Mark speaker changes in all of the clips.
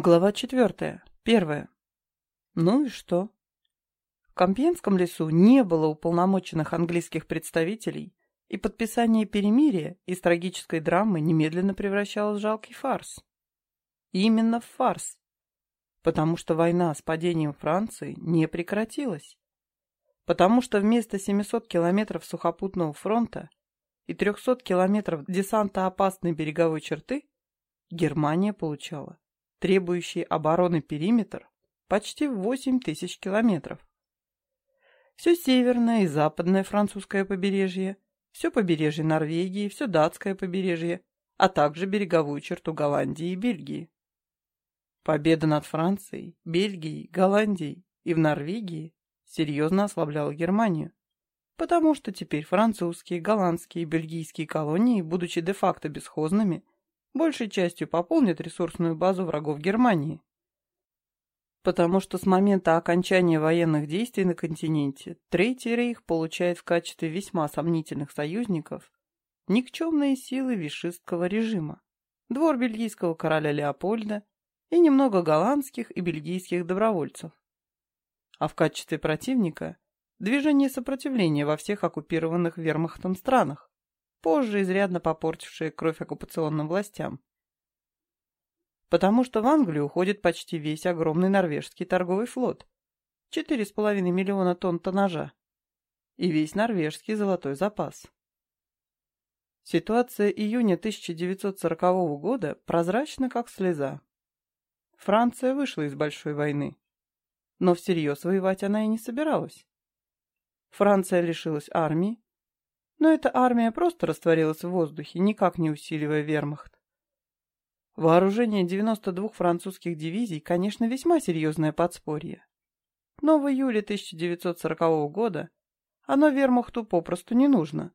Speaker 1: Глава четвертая. Первая. Ну и что? В Компьенском лесу не было уполномоченных английских представителей, и подписание перемирия из трагической драмы немедленно превращалось в жалкий фарс. Именно в фарс. Потому что война с падением Франции не прекратилась. Потому что вместо 700 километров сухопутного фронта и 300 километров десанта опасной береговой черты Германия получала требующий обороны периметр почти в 8 тысяч километров. Все северное и западное французское побережье, все побережье Норвегии, все датское побережье, а также береговую черту Голландии и Бельгии. Победа над Францией, Бельгией, Голландией и в Норвегии серьезно ослабляла Германию, потому что теперь французские, голландские и бельгийские колонии, будучи де-факто бесхозными, большей частью пополнит ресурсную базу врагов Германии. Потому что с момента окончания военных действий на континенте Третий рейх получает в качестве весьма сомнительных союзников никчемные силы вишистского режима, двор бельгийского короля Леопольда и немного голландских и бельгийских добровольцев. А в качестве противника – движение сопротивления во всех оккупированных вермахтом странах, позже изрядно попортившие кровь оккупационным властям. Потому что в Англию уходит почти весь огромный норвежский торговый флот. 4,5 миллиона тонн тоннажа. И весь норвежский золотой запас. Ситуация июня 1940 года прозрачна, как слеза. Франция вышла из большой войны. Но всерьез воевать она и не собиралась. Франция лишилась армии, но эта армия просто растворилась в воздухе, никак не усиливая вермахт. Вооружение 92 французских дивизий, конечно, весьма серьезное подспорье. Но в июле 1940 года оно вермахту попросту не нужно.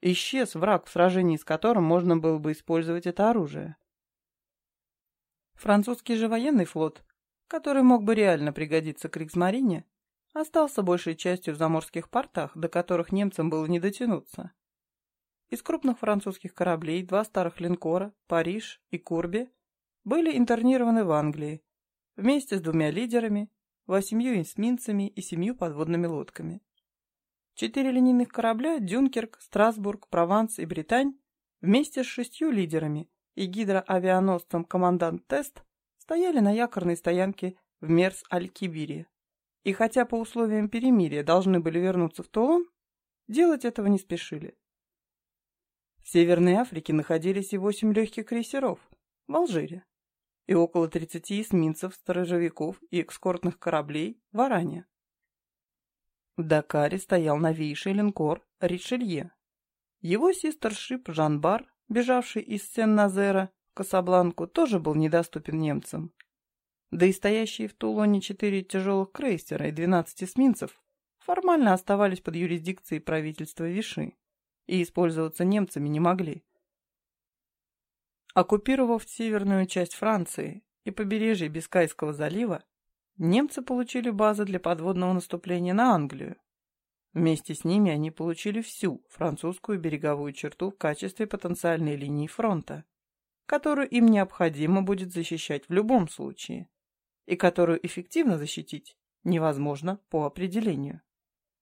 Speaker 1: Исчез враг, в сражении с которым можно было бы использовать это оружие. Французский же военный флот, который мог бы реально пригодиться к Риксмарине, остался большей частью в заморских портах, до которых немцам было не дотянуться. Из крупных французских кораблей два старых линкора, Париж и Курби, были интернированы в Англии, вместе с двумя лидерами, восемью эсминцами и семью подводными лодками. Четыре линейных корабля Дюнкерк, Страсбург, Прованс и Британь вместе с шестью лидерами и гидроавианосцем командант Тест стояли на якорной стоянке в Мерс-Аль-Кибире. И хотя по условиям перемирия должны были вернуться в Тулон, делать этого не спешили. В Северной Африке находились и восемь легких крейсеров в Алжире и около 30 эсминцев, сторожевиков и экскортных кораблей в Аране. В Дакаре стоял новейший линкор «Ришелье». Его сестершип Жан-Бар, бежавший из Сен-Назера в Касабланку, тоже был недоступен немцам, да и стоящие в Тулоне четыре тяжелых крейсера и двенадцать эсминцев формально оставались под юрисдикцией правительства Виши и использоваться немцами не могли. Оккупировав северную часть Франции и побережье Бискайского залива, немцы получили базы для подводного наступления на Англию. Вместе с ними они получили всю французскую береговую черту в качестве потенциальной линии фронта, которую им необходимо будет защищать в любом случае и которую эффективно защитить невозможно по определению.